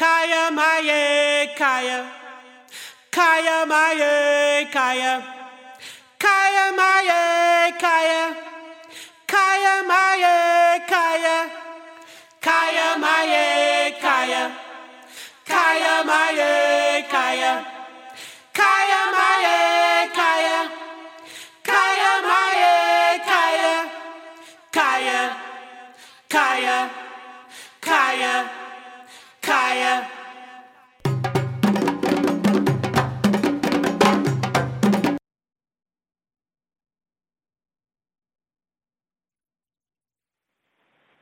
Kaya Maye Kaya. Kaya Maye Kaya. Kaya Maye Kaya. Kaya Maye Kaya. Kaya Maye Kaya. Kaya Maye Kaya. Kaya Maye Kaya. Kaya Kaya. Kaya fire.